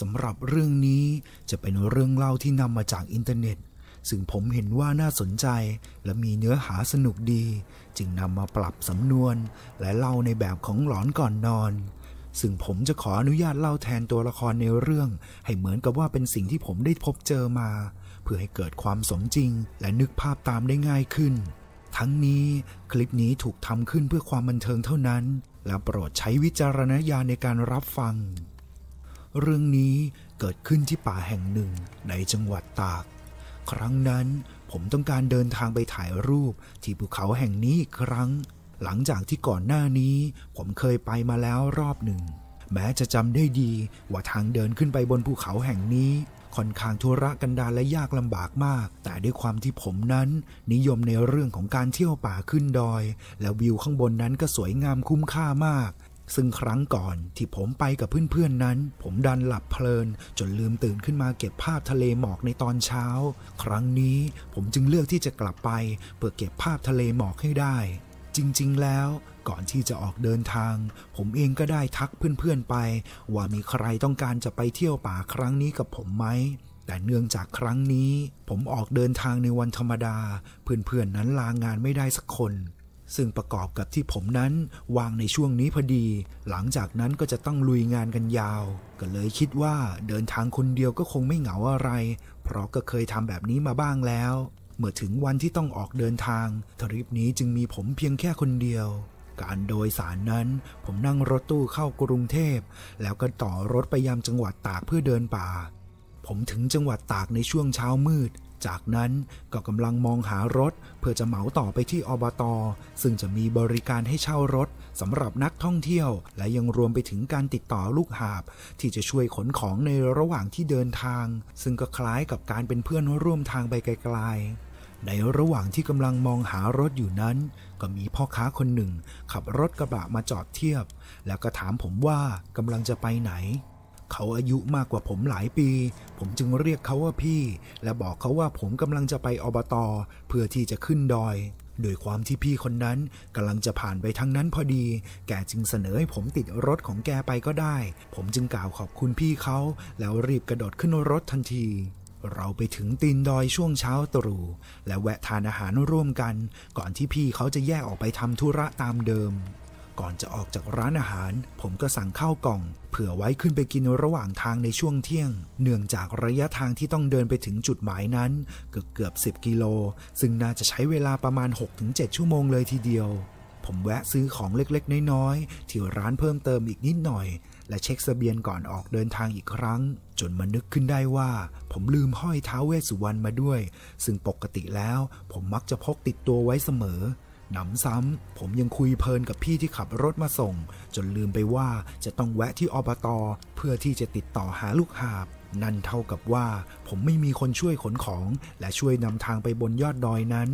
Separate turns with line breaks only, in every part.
สำหรับเรื่องนี้จะเป็นเรื่องเล่าที่นำมาจากอินเทอร์เน็ต ซึ่งผมเห็นว่าน่าสนใจและมีเนื้อหาสนุกดี จึงนำมาปรับสำนวน และเล่าในแบบของหลอนก่อนนอน ซึ่งผมจะขออนุญาตเล่าแทนตัวละครในเรื่อง ให้เหมือนกับว่าเป็นสิ่งที่ผมได้พบเจอมา เพื่อให้เกิดความสมจริง และนึกภาพตามได้ง่ายขึ้น ทั้งนี้คลิปนี้ถูกทำขึ้นเพื่อความบันเทิงเท่านั้น และโปรดใช้วิจารณญาณในการรับฟัง เรื่องนี้เกิดขึ้นที่ป่าแห่งหนึ่งในจังหวัดตาก ครั้งนั้นผมต้องการเดินทางไปถ่ายรูปที่ภูเขาแห่งนี้อีกครั้ง หลังจากที่ก่อนหน้านี้ผมเคยไปมาแล้วรอบหนึ่ง แม้จะจำได้ดีว่าทางเดินขึ้นไปบนภูเขาแห่งนี้ค่อนข้างทุรกันดารและยากลำบากมาก แต่ด้วยความที่ผมนั้น นิยมในเรื่องของการเที่ยวป่าขึ้นดอย และวิวข้างบนนั้นก็สวยงามคุ้มค่ามาก ซึ่งครั้งก่อนที่ผมไปกับเพื่อนๆนั้น ผมดันหลับเพลิน จนลืมตื่นขึ้นมาเก็บภาพทะเลหมอกในตอนเช้า ครั้งนี้ผมจึงเลือกที่จะกลับไป เพื่อเก็บภาพทะเลหมอกให้ได้ จริงๆ แล้วก่อนที่จะออกเดินทาง ผมเองก็ได้ทักเพื่อนๆไป ว่ามีใครต้องการจะไปเที่ยวป่าครั้งนี้กับผมไหมแต่เนื่องจากครั้งนี้ ผมออกเดินทางในวันธรรมดา เพื่อนๆนั้นลางานไม่ได้สักคน ซึ่งประกอบกับที่ผมนั้นวางในช่วงนี้พอดี หลังจากนั้นก็จะต้องลุยงานกันยาว ก็เลยคิดว่าเดินทางคนเดียวก็คงไม่เหงาอะไร เพราะก็เคยทำแบบนี้มาบ้างแล้ว เมื่อถึงวันที่ต้องออกเดินทาง ทริปนี้จึงมีผมเพียงแค่คนเดียว การโดยสารนั้น ผมนั่งรถตู้เข้ากรุงเทพ แล้วก็ต่อรถไปยังจังหวัดตากเพื่อเดินป่า ผมถึงจังหวัดตากในช่วงเช้ามืด จากนั้นก็กำลังมองหารถ เพื่อจะเหมาต่อไปที่อบต ซึ่งจะมีบริการให้เช่ารถสำหรับนักท่องเที่ยว และยังรวมไปถึงการติดต่อลูกหาบ ที่จะช่วยขนของในระหว่างที่เดินทาง ซึ่งก็คล้ายกับการเป็นเพื่อนร่วมทางไปไกลๆในระหว่างที่กำลังมองหารถอยู่นั้น ก็มีพ่อค้าคนหนึ่ง ขับรถกระบะมาจอดเทียบ แล้วก็ถามผมว่ากำลังจะไปไหน เขาอายุมากกว่าผมหลายปี ผมจึงเรียกเขาว่าพี่ และบอกเขาว่าผมกำลังจะไปอบตอเพื่อที่จะขึ้นดอย โดยความที่พี่คนนั้นกำลังจะผ่านไปทั้งนั้นพอดี แกจึงเสนอให้ผมติดรถของแกไปก็ได้ ผมจึงกล่าวขอบคุณพี่เขา แล้วรีบกระโดดขึ้นรถทันทีเราไปถึงตีนดอยช่วงเช้าตรู่และแวะทานอาหารร่วมกัน ก่อนที่พี่เขาจะแยกออกไปทำธุระตามเดิม ก่อนจะออกจากร้านอาหาร ผมก็สั่งข้าวกล่อง เผื่อไว้ขึ้นไปกินระหว่างทางในช่วงเที่ยง เนื่องจากระยะทางที่ต้องเดินไปถึงจุดหมายนั้น เกือบเกือบ 10 กิโล ซึ่งน่าจะใช้เวลาประมาณ 6-7 ชั่วโมงเลยทีเดียว ผมแวะซื้อของเล็กๆ น้อยๆที่ร้านเพิ่มเติมอีกนิดหน่อย และเช็คเสบียงก่อนออกเดินทางอีกครั้ง จนมานึกขึ้นได้ว่า ผมลืมห้อยท้าเวสสุวรรณมาด้วย ซึ่งปกติแล้ว ผมมักจะพกติดตัวไว้เสมอ หนำซ้ำ ผมยังคุยเพลินกับพี่ที่ขับรถมาส่ง จนลืมไปว่าจะต้องแวะที่อบตเพื่อที่จะติดต่อหาลูกหาบ นั่นเท่ากับว่า ผมไม่มีคนช่วยขนของ และช่วยนำทางไปบนยอดดอยนั้น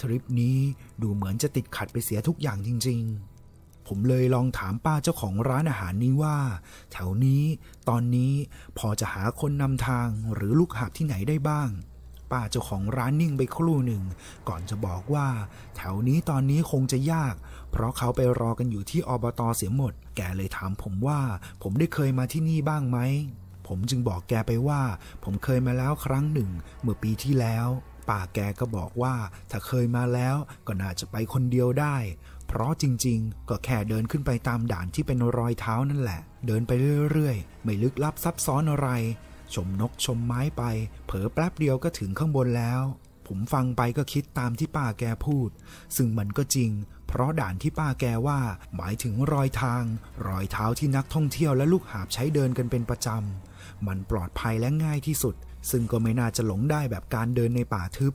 ทริปนี้ดูเหมือนจะติดขัดไปเสียทุกอย่างจริง ๆผมเลยลองถามป้าเจ้าของร้านอาหารนี้ว่า แถวนี้ ตอนนี้พอจะหาคนนำทางหรือลูกหาบที่ไหนได้บ้าง ป้าเจ้าของร้านนิ่งไปครู่หนึ่ง ก่อนจะบอกว่า แถวนี้ตอนนี้คงจะยาก เพราะเขาไปรอกันอยู่ที่อบตเสียหมด แกเลยถามผมว่า ผมได้เคยมาที่นี่บ้างไหมผมจึงบอกแกไปว่า ผมเคยมาแล้วครั้งหนึ่ง เมื่อปีที่แล้วป้าแกก็บอกว่า ถ้าเคยมาแล้วก็น่าจะไปคนเดียวได้ เพราะจริงๆ ก็แค่เดินขึ้นไปตามด่านที่เป็นรอยเท้านั่นแหละ เดินไปเรื่อยๆ ไม่ลึกลับซับซ้อนอะไร ชมนกชมไม้ไป เผลอแป๊บเดียวก็ถึงข้างบนแล้ว ผมฟังไปก็คิดตามที่ป้าแกพูด ซึ่งมันก็จริง เพราะด่านที่ป้าแกว่า หมายถึงรอยทาง รอยเท้าที่นักท่องเที่ยวและลูกหาบใช้เดินกันเป็นประจำ มันปลอดภัยและง่ายที่สุด ซึ่งก็ไม่น่าจะหลงได้แบบการเดินในป่าทึบ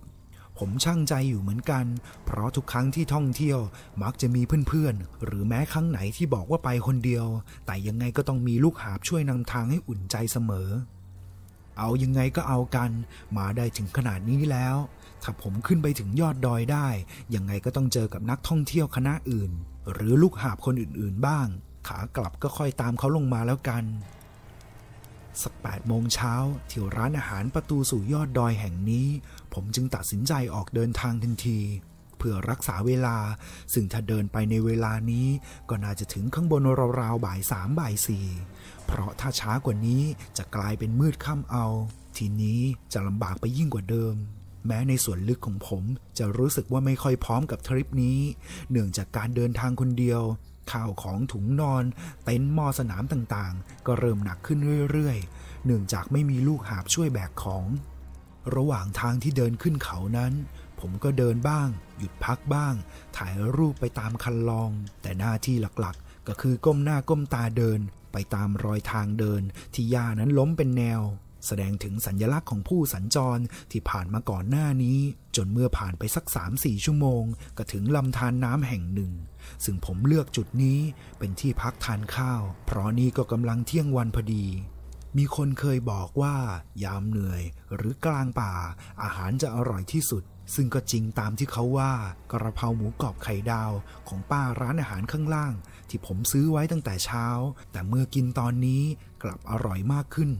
ผมช่างใจอยู่เหมือนกัน เพราะทุกครั้งที่ท่องเที่ยวมักจะมีเพื่อนๆ หรือแม้ครั้งไหนที่บอกว่าไปคนเดียว แต่ยังไงก็ต้องมีลูกหาบช่วยนำทางให้อุ่นใจเสมอ เอายังไงก็เอากัน มาได้ถึงขนาดนี้แล้ว ถ้าผมขึ้นไปถึงยอดดอยได้ ยังไงก็ต้องเจอกับนักท่องเที่ยวคณะอื่น หรือลูกหาบคนอื่นๆบ้าง ขากลับก็ค่อยตามเขาลงมาแล้วกัน สักแปดโมงเช้าที่ร้านอาหารประตูสู่ยอดดอยแห่งนี้ ผมจึงตัดสินใจออกเดินทางทันที เพื่อรักษาเวลา ซึ่งถ้าเดินไปในเวลานี้ก็น่าจะถึงข้างบนราวๆบ่ายสามบ่ายสี่เพราะถ้าช้ากว่านี้จะกลายเป็นมืดค่ำเอา ทีนี้จะลำบากไปยิ่งกว่าเดิม แม้ในส่วนลึกของผมจะรู้สึกว่าไม่ค่อยพร้อมกับทริปนี้ เนื่องจากการเดินทางคนเดียว ข้าวของถุงนอน เต็นท์มอสนามต่างๆ ก็เริ่มหนักขึ้นเรื่อยๆ เนื่องจากไม่มีลูกหาบช่วยแบกของ ระหว่างทางที่เดินขึ้นเขานั้น ผมก็เดินบ้าง หยุดพักบ้าง ถ่ายรูปไปตามคันลอง แต่หน้าที่หลักๆ ก็คือก้มหน้าก้มตาเดิน ไปตามรอยทางเดิน ที่หญ้านั้นล้มเป็นแนว แสดงถึงสัญลักษณ์ของผู้สัญจรที่ผ่านมาก่อนหน้านี้ จนเมื่อผ่านไปสัก3-4ชั่วโมง ก็ถึงลำธารนน้ำแห่งหนึ่ง ซึ่งผมเลือกจุดนี้เป็นที่พักทานข้าว เพราะนี่ก็กำลังเที่ยงวันพอดีมีคนเคยบอกว่า ยามเหนื่อยหรือกลางป่า อาหารจะอร่อยที่สุด ซึ่งก็จริงตามที่เขาว่ากระเพราหมูกรอบไข่ดาวของป้าร้านอาหารข้างล่าง ที่ผมซื้อไว้ตั้งแต่เช้า แต่เมื่อกินตอนนี้กลับอร่อยมากขึ้น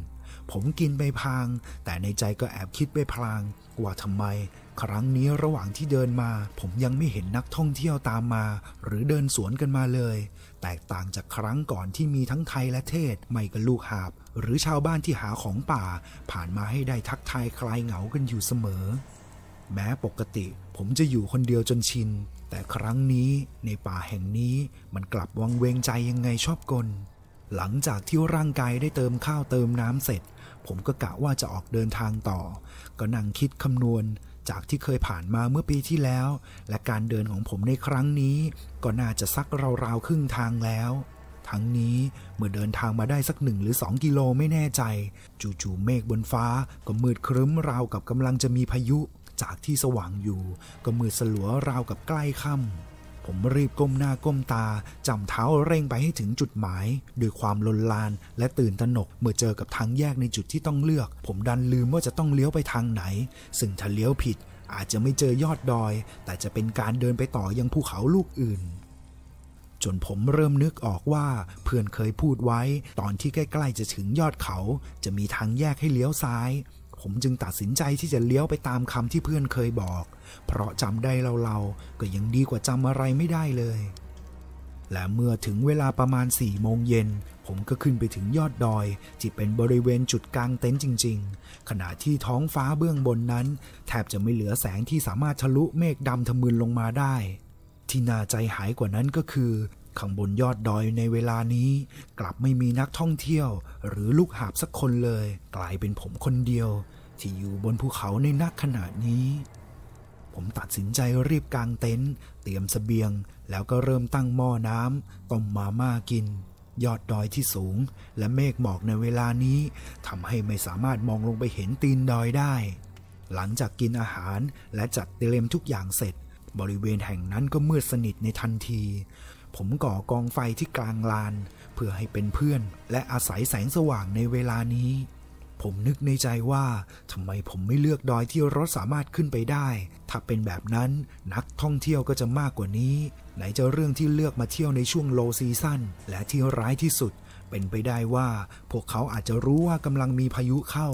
ผมกินไปพลาง แต่ในใจก็แอบคิดไปพลาง ว่าทำไม ครั้งนี้ระหว่างที่เดินมา ผมยังไม่เห็นนักท่องเที่ยวตามมา หรือเดินสวนกันมาเลย แตกต่างจากครั้งก่อนที่มีทั้งไทยและเทศไม่ก็ลูกหาบ หรือชาวบ้านที่หาของป่า ผ่านมาให้ได้ทักทายคลายเหงากันอยู่เสมอ แม้ปกติผมจะอยู่คนเดียวจนชิน แต่ครั้งนี้ในป่าแห่งนี้มันกลับวังเวงใจยังไงชอบกล หลังจากที่ร่างกายได้เติมข้าวเติมน้ำเสร็จ ผมก็กะว่าจะออกเดินทางต่อ ก็นั่งคิดคำนวณจากที่เคยผ่านมาเมื่อปีที่แล้ว และการเดินของผมในครั้งนี้ ก็น่าจะสักราวๆครึ่งทางแล้ว ทั้งนี้เมื่อเดินทางมาได้สักหนึ่งหรือสองกิโลไม่แน่ใจ จู่ๆเมฆบนฟ้าก็มืดครึ้มราวกับกำลังจะมีพายุ จากที่สว่างอยู่ ก็มืดสลัวราวกับใกล้ค่ำผมรีบก้มหน้าก้มตาจำเท้าเร่งไปให้ถึงจุดหมายด้วยความลนลานและตื่นตระหนกเมื่อเจอกับทางแยกในจุดที่ต้องเลือก ผมดันลืมว่าจะต้องเลี้ยวไปทางไหน ซึ่งถ้าเลี้ยวผิด อาจจะไม่เจอยอดดอย แต่จะเป็นการเดินไปต่อยังภูเขาลูกอื่นจนผมเริ่มนึกออกว่าเพื่อนเคยพูดไว้ ตอนที่ใกล้ ๆ จะถึงยอดเขา จะมีทางแยกให้เลี้ยวซ้าย ผมจึงตัดสินใจที่จะเลี้ยวไปตามคำที่เพื่อนเคยบอก เพราะจำได้เราๆก็ยังดีกว่าจำอะไรไม่ได้เลย และเมื่อถึงเวลาประมาณ4โมงเย็น ผมก็ขึ้นไปถึงยอดดอยที่เป็นบริเวณจุดกลางเต็นท์จริง ๆ ขณะที่ท้องฟ้าเบื้องบนนั้น แทบจะไม่เหลือแสงที่สามารถทะลุเมฆดำทะมึนลงมาได้ ที่น่าใจหายกว่านั้นก็คือ ข้างบนยอดดอยในเวลานี้ กลับไม่มีนักท่องเที่ยว หรือลูกหาบสักคนเลย กลายเป็นผมคนเดียว ที่อยู่บนภูเขาในนักขณะนี้ ผมตัดสินใจรีบกางเต็นท์เตรียมสเสบียง แล้วก็เริ่มตั้งหม้อน้ำต้มมาม่ากิน ยอดดอยที่สูง และเมฆหมอกในเวลานี้ทำให้ไม่สามารถมองลงไปเห็นตีนดอยได้ หลังจากกินอาหารและจัดเตรียมทุกอย่างเสร็จบริเวณแห่งนั้นก็มืดสนิทในทันที ผมก่อกองไฟที่กลางลาน เพื่อให้เป็นเพื่อน และอาศัยแสงสว่างในเวลานี้ ผมนึกในใจว่าทำไมผมไม่เลือกดอยที่รถสามารถขึ้นไปได้ ถ้าเป็นแบบนั้นนักท่องเที่ยวก็จะมากกว่านี้ ไหนจะเรื่องที่เลือกมาเที่ยวในช่วงโลซีซั่นและที่ร้ายที่สุดเป็นไปได้ว่าพวกเขาอาจจะรู้ว่ากำลังมีพายุเข้า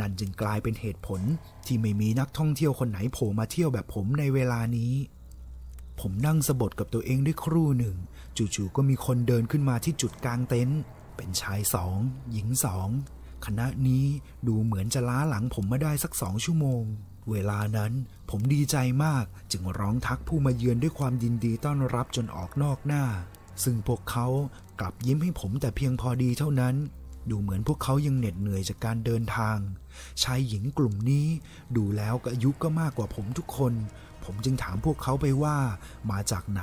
นั่นจึงกลายเป็นเหตุผลที่ไม่มีนักท่องเที่ยวคนไหนโผล่มาเที่ยวแบบผมในเวลานี้ ผมนั่งสะบดกับตัวเองได้ครู่หนึ่ง จู่ๆก็มีคนเดินขึ้นมาที่จุดกลางเต็นท์เป็นชายสองหญิงสองคณะนี้ดูเหมือนจะล้าหลังผมมาได้สักสองชั่วโมง เวลานั้นผมดีใจมากจึงร้องทักผู้มาเยือนด้วยความยินดีต้อนรับจนออกนอกหน้า ซึ่งพวกเขากลับยิ้มให้ผมแต่เพียงพอดีเท่านั้น ดูเหมือนพวกเขายังเหน็ดเหนื่อยจากการเดินทาง ชายหญิงกลุ่มนี้ดูแล้วก็อายุก็มากกว่าผมทุกคน ผมจึงถามพวกเขาไปว่า มาจากไหน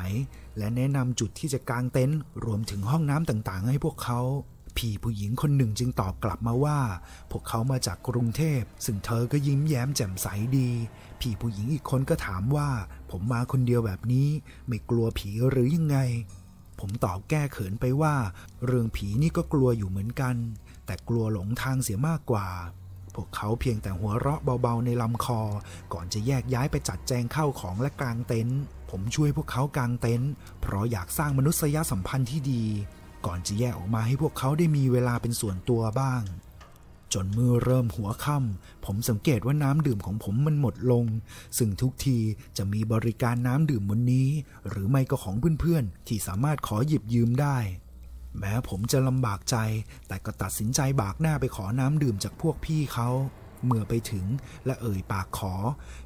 และแนะนำจุดที่จะกางเต็นท์รวมถึงห้องน้ำต่างๆ ให้พวกเขาพี่ผู้หญิงคนหนึ่งจึงตอบกลับมาว่า พวกเขามาจากกรุงเทพ ซึ่งเธอก็ยิ้มแย้มแจ่มใสดี พี่ผู้หญิงอีกคนก็ถามว่า ผมมาคนเดียวแบบนี้ ไม่กลัวผีหรือยังไง ผมตอบแก้เขินไปว่า เรื่องผีนี่ก็กลัวอยู่เหมือนกัน แต่กลัวหลงทางเสียมากกว่า พวกเขาเพียงแต่หัวเราะเบาๆในลำคอ ก่อนจะแยกย้ายไปจัดแจงเข้าของและกางเต็นท์ผมช่วยพวกเขากางเต็นท์เพราะอยากสร้างมนุษยสัมพันธ์ที่ดี ก่อนจะแยกออกมาให้พวกเขาได้มีเวลาเป็นส่วนตัวบ้าง จนเมื่อเริ่มหัวค่ำผมสังเกตว่าน้ำดื่มของผมมันหมดลง ซึ่งทุกทีจะมีบริการน้ำดื่มบนนี้ หรือไม่ก็ของเพื่อนๆ ที่สามารถขอหยิบยืมได้ แม้ผมจะลำบากใจ แต่ก็ตัดสินใจบากหน้าไปขอน้ำดื่มจากพวกพี่เขา เมื่อไปถึงและเอ่ยปากขอ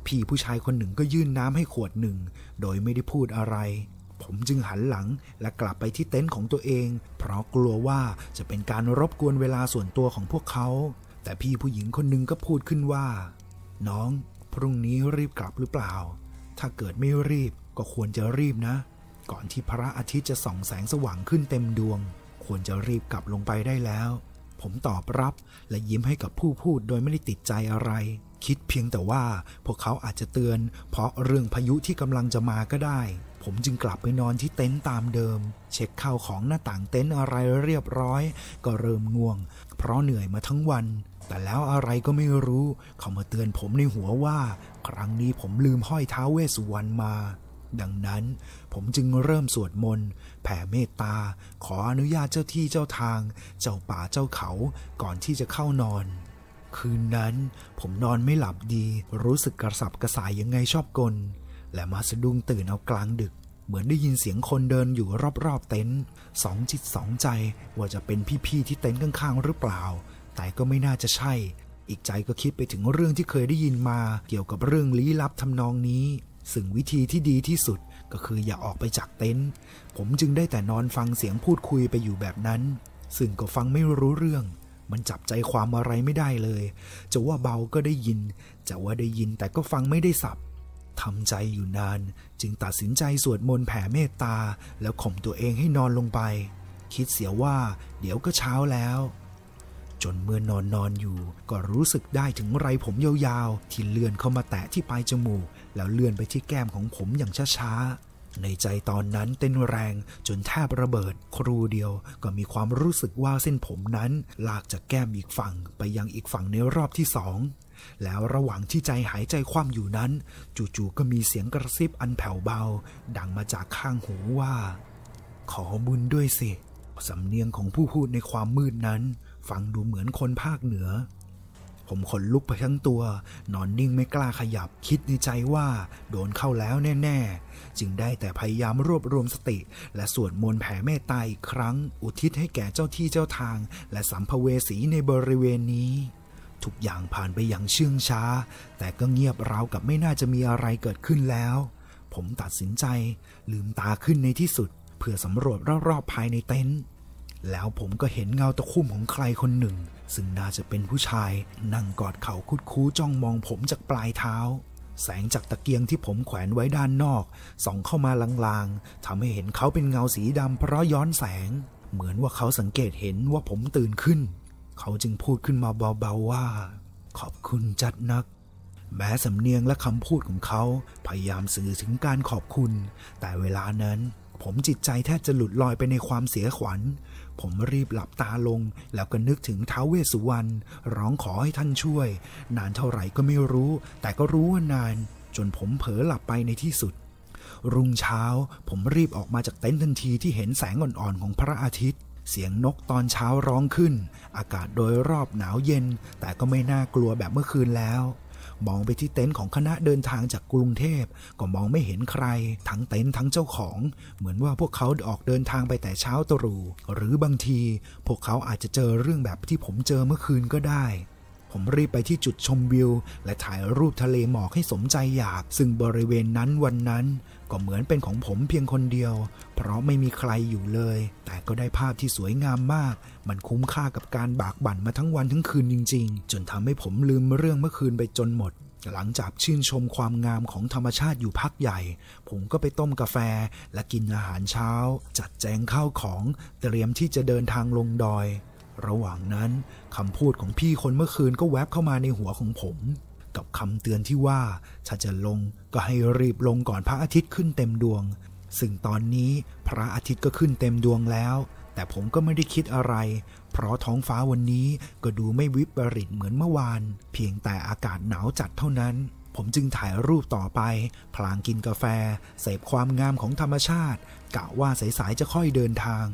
พี่ผู้ชายคนหนึ่งก็ยื่นน้ำให้ขวดหนึ่ง โดยไม่ได้พูดอะไร ผมจึงหันหลังและกลับไปที่เต็นท์ของตัวเอง เพราะกลัวว่าจะเป็นการรบกวนเวลาส่วนตัวของพวกเขา แต่พี่ผู้หญิงคนหนึ่งก็พูดขึ้นว่า น้องพรุ่งนี้รีบกลับหรือเปล่า ถ้าเกิดไม่รีบก็ควรจะรีบนะ ก่อนที่พระอาทิตย์จะส่องแสงสว่างขึ้นเต็มดวง ควรจะรีบกลับลงไปได้แล้ว ผมตอบรับและยิ้มให้กับผู้พูดโดยไม่ได้ติดใจอะไร คิดเพียงแต่ว่าพวกเขาอาจจะเตือน เพราะเรื่องพายุที่กำลังจะมาก็ได้ ผมจึงกลับไปนอนที่เต็นท์ตามเดิม เช็คข้าวของหน้าต่างเต็นท์อะไรเรียบร้อย ก็เริ่มง่วง เพราะเหนื่อยมาทั้งวัน แต่แล้วอะไรก็ไม่รู้ เขามาเตือนผมในหัวว่า ครั้งนี้ผมลืมห้อยเท้าเวสุวรรณมา ดังนั้น ผมจึงเริ่มสวดมนต์แผ่เมตตา ขออนุญาตเจ้าที่เจ้าทาง เจ้าป่าเจ้าเขาก่อนที่จะเข้านอนคืนนั้นผมนอนไม่หลับดี รู้สึกกระสับกระส่ายยังไงชอบกล และมาสะดุ้งตื่นเอากลางดึก เหมือนได้ยินเสียงคนเดินอยู่รอบๆเต็นท์สองจิตสองใจว่าจะเป็นพี่ๆที่เต็นท์ข้างๆหรือเปล่า แต่ก็ไม่น่าจะใช่ อีกใจก็คิดไปถึงเรื่องที่เคยได้ยินมา เกี่ยวกับเรื่องลี้ลับทำนองนี้ซึ่งวิธีที่ดีที่สุดก็คืออย่าออกไปจากเต็นท์ผมจึงได้แต่นอนฟังเสียงพูดคุยไปอยู่แบบนั้น ซึ่งก็ฟังไม่รู้เรื่อง มันจับใจความอะไรไม่ได้เลย จะว่าเบาก็ได้ยิน จะว่าได้ยินแต่ก็ฟังไม่ได้สับ ทำใจอยู่นาน จึงตัดสินใจสวดมนต์แผ่เมตตา แล้วข่มตัวเองให้นอนลงไป คิดเสียว่า เดี๋ยวก็เช้าแล้ว จนเมื่อนอนนอนอยู่ ก็รู้สึกได้ถึงไรผมยาวๆ ที่เลื่อนเข้ามาแตะที่ปลายจมูก แล้วเลื่อนไปที่แก้มของผมอย่างช้าๆ ในใจตอนนั้นเต้นแรงจนแทบระเบิด ครูเดียวก็มีความรู้สึกว่าเส้นผมนั้น ลากจากแก้มอีกฝั่งไปยังอีกฝั่งในรอบที่สอง แล้วระหว่างที่ใจหายใจคว่ำอยู่นั้น จู่ๆก็มีเสียงกระซิบอันแผ่วเบา ดังมาจากข้างหูว่า ขอบุญด้วยสิ สำเนียงของผู้พูดในความมืดนั้น ฟังดูเหมือนคนภาคเหนือ ผมขนลุกไปทั้งตัว นอนนิ่งไม่กล้าขยับ คิดในใจว่าโดนเข้าแล้วแน่ ๆ จึงได้แต่พยายามรวบรวมสติ และสวดมนต์แผ่เมตตาอีกครั้ง อุทิศให้แก่เจ้าที่เจ้าทาง และสัมภเวสีในบริเวณนี้ ทุกอย่างผ่านไปอย่างเชื่องช้า แต่ก็เงียบราวกับไม่น่าจะมีอะไรเกิดขึ้นแล้ว ผมตัดสินใจ ลืมตาขึ้นในที่สุด เพื่อสำรวจรอบๆภายในเต็นท์แล้วผมก็เห็นเงาตะคุ่มของใครคนหนึ่ง ซึ่งน่าจะเป็นผู้ชาย นั่งกอดเข่าคุดคู้จ้องมองผมจากปลายเท้า แสงจากตะเกียงที่ผมแขวนไว้ด้านนอก ส่องเข้ามาลางๆทำให้เห็นเขาเป็นเงาสีดำเพราะย้อนแสง เหมือนว่าเขาสังเกตเห็นว่าผมตื่นขึ้น เขาจึงพูดขึ้นมาเบาๆว่า ขอบคุณจัดนัก แม้สำเนียงและคำพูดของเขาพยายามสื่อถึงการขอบคุณ แต่เวลานั้น ผมจิตใจแทบจะหลุดลอยไปในความเสียขวัญ ผมรีบหลับตาลง แล้วก็นึกถึงท้าวเวสสุวรรณร้องขอให้ท่านช่วย นานเท่าไหร่ก็ไม่รู้ แต่ก็รู้ว่านาน จนผมเผลอหลับไปในที่สุดรุ่งเช้าผมรีบออกมาจากเต็นท์ทันทีที่เห็นแสงอ่อนๆของพระอาทิตย์ เสียงนกตอนเช้าร้องขึ้น อากาศโดยรอบหนาวเย็น แต่ก็ไม่น่ากลัวแบบเมื่อคืนแล้ว มองไปที่เต็นท์ของคณะเดินทางจากกรุงเทพ ก็มองไม่เห็นใคร ทั้งเต็นท์ทั้งเจ้าของ เหมือนว่าพวกเขาออกเดินทางไปแต่เช้าตรู่ หรือบางที พวกเขาอาจจะเจอเรื่องแบบที่ผมเจอเมื่อคืนก็ได้ผมรีบไปที่จุดชมวิว และถ่ายรูปทะเลหมอกให้สมใจอยาก ซึ่งบริเวณนั้นวันนั้น ก็เหมือนเป็นของผมเพียงคนเดียว เพราะไม่มีใครอยู่เลย แต่ก็ได้ภาพที่สวยงามมาก มันคุ้มค่ากับการบากบั่นมาทั้งวันทั้งคืนจริง ๆ จนทำให้ผมลืมเรื่องเมื่อคืนไปจนหมด หลังจากชื่นชมความงามของธรรมชาติอยู่พักใหญ่ ผมก็ไปต้มกาแฟและกินอาหารเช้า จัดแจงข้าวของ เตรียมที่จะเดินทางลงดอย ระหว่างนั้นคำพูดของพี่คนเมื่อคืนก็แวบเข้ามาในหัวของผม กับคำเตือนที่ว่าถ้าจะลงก็ให้รีบลงก่อนพระอาทิตย์ขึ้นเต็มดวง ซึ่งตอนนี้พระอาทิตย์ก็ขึ้นเต็มดวงแล้ว แต่ผมก็ไม่ได้คิดอะไร เพราะท้องฟ้าวันนี้ก็ดูไม่วิปริตเหมือนเมื่อวาน เพียงแต่อากาศหนาวจัดเท่านั้น ผมจึงถ่ายรูปต่อไป พลางกินกาแฟ เสพความงามของธรรมชาติกะว่าสายๆจะค่อยเดินทาง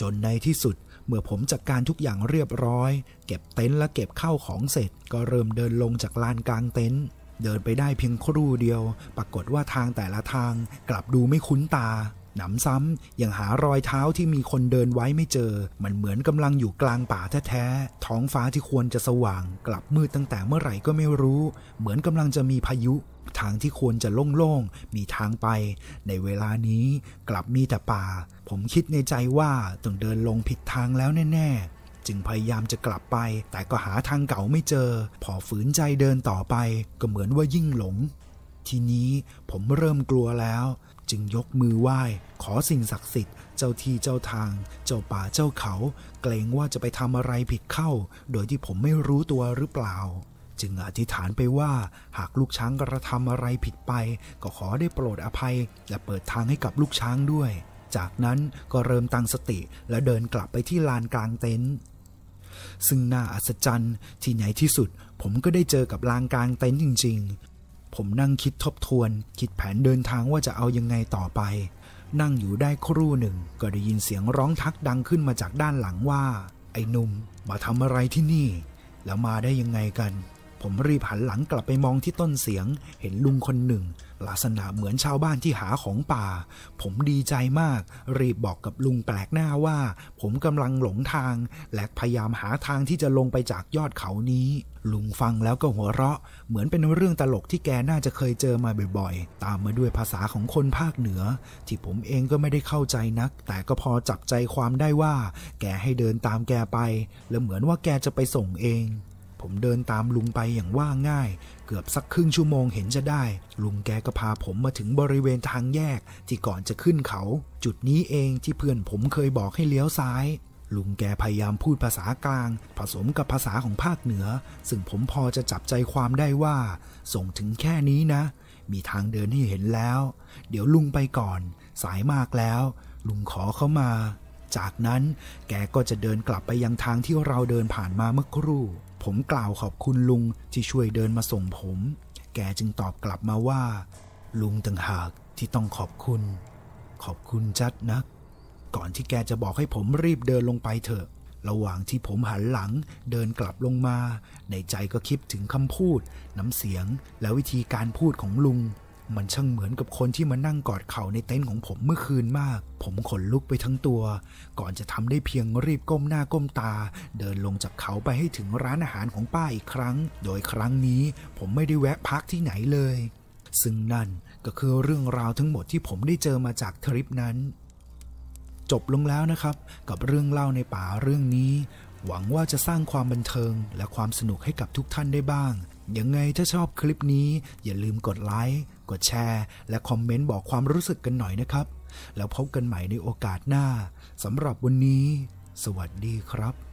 จนในที่สุด เมื่อผมจัดการทุกอย่างเรียบร้อย เก็บเต็นท์และเก็บข้าวของเสร็จ ก็เริ่มเดินลงจากลานกลางเต็นท์เดินไปได้เพียงครู่เดียว ปรากฏว่าทางแต่ละทางกลับดูไม่คุ้นตา หนำซ้ำยังหารอยเท้าที่มีคนเดินไว้ไม่เจอ มันเหมือนกำลังอยู่กลางป่าแท้ๆ ท้องฟ้าที่ควรจะสว่าง กลับมืดตั้งแต่เมื่อไหร่ก็ไม่รู้ เหมือนกำลังจะมีพายุ ทางที่ควรจะโล่งๆ มีทางไป ในเวลานี้กลับมีแต่ป่า ผมคิดในใจว่าต้องเดินลงผิดทางแล้วแน่ๆ จึงพยายามจะกลับไป แต่ก็หาทางเก่าไม่เจอ พอฝืนใจเดินต่อไปก็เหมือนว่ายิ่งหลง ทีนี้ผมเริ่มกลัวแล้ว จึงยกมือไหว้ ขอสิ่งศักดิ์สิทธิ์เจ้าที่เจ้าทาง เจ้าป่าเจ้าเขา เกรงว่าจะไปทำอะไรผิดเข้า โดยที่ผมไม่รู้ตัวหรือเปล่า จึงอธิษฐานไปว่า หากลูกช้างกระทำอะไรผิดไป ก็ขอได้โปรดอภัย และเปิดทางให้กับลูกช้างด้วย จากนั้นก็เริ่มตั้งสติและเดินกลับไปที่ลานกลางเต็นท์ซึ่งน่าอัศจรรย์ที่ไหนที่สุด ผมก็ได้เจอกับลานกลางเต็นท์จริง ๆ ผมนั่งคิดทบทวน คิดแผนเดินทางว่าจะเอายังไงต่อไป นั่งอยู่ได้ครู่หนึ่ง ก็ได้ยินเสียงร้องทักดังขึ้นมาจากด้านหลังว่า ไอ้นุ่มมาทำอะไรที่นี่ แล้วมาได้ยังไงกัน ผมรีบหันหลังกลับไปมองที่ต้นเสียง เห็นลุงคนหนึ่ง ลักษณะเหมือนชาวบ้านที่หาของป่า ผมดีใจมาก รีบบอกกับลุงแปลกหน้าว่า ผมกำลังหลงทาง และพยายามหาทางที่จะลงไปจากยอดเขานี้ ลุงฟังแล้วก็หัวเราะ เหมือนเป็นเรื่องตลกที่แกน่าจะเคยเจอมาบ่อยๆ ตามมาด้วยภาษาของคนภาคเหนือ ที่ผมเองก็ไม่ได้เข้าใจนัก แต่ก็พอจับใจความได้ว่า แกให้เดินตามแกไป แล้วเหมือนว่าแกจะไปส่งเอง ผมเดินตามลุงไปอย่างว่าง่าย เกือบสักครึ่งชั่วโมงเห็นจะได้ ลุงแกก็พาผมมาถึงบริเวณทางแยกที่ก่อนจะขึ้นเขา จุดนี้เองที่เพื่อนผมเคยบอกให้เลี้ยวซ้าย ลุงแกพยายามพูดภาษากลาง ผสมกับภาษาของภาคเหนือ ซึ่งผมพอจะจับใจความได้ว่า ส่งถึงแค่นี้นะ มีทางเดินให้เห็นแล้ว เดี๋ยวลุงไปก่อน สายมากแล้ว ลุงขอเข้ามาจากนั้นแกก็จะเดินกลับไปยังทางที่เราเดินผ่านมาเมื่อครู่ ผมกล่าวขอบคุณลุงที่ช่วยเดินมาส่งผม แกจึงตอบกลับมาว่า ลุงต่างหากที่ต้องขอบคุณ ขอบคุณจัดนัก ก่อนที่แกจะบอกให้ผมรีบเดินลงไปเถอะ ระหว่างที่ผมหันหลังเดินกลับลงมา ในใจก็คิดถึงคำพูด น้ำเสียงและวิธีการพูดของลุง มันช่างเหมือนกับคนที่มานั่งกอดเข่าในเต็นท์ของผมเมื่อคืนมาก ผมขนลุกไปทั้งตัว ก่อนจะทำได้เพียงรีบก้มหน้าก้มตา เดินลงจากเขาไปให้ถึงร้านอาหารของป้าอีกครั้ง โดยครั้งนี้ผมไม่ได้แวะพักที่ไหนเลย ซึ่งนั่นก็คือเรื่องราวทั้งหมดที่ผมได้เจอมาจากทริปนั้น จบลงแล้วนะครับ กับเรื่องเล่าในป่าเรื่องนี้ หวังว่าจะสร้างความบันเทิงและความสนุกให้กับทุกท่านได้บ้าง ยังไงถ้าชอบคลิปนี้ อย่าลืมกดไลค์กดแชร์ และคอมเมนต์บอกความรู้สึกกันหน่อยนะครับ แล้วพบกันใหม่ในโอกาสหน้าสำหรับวันนี้ สวัสดีครับ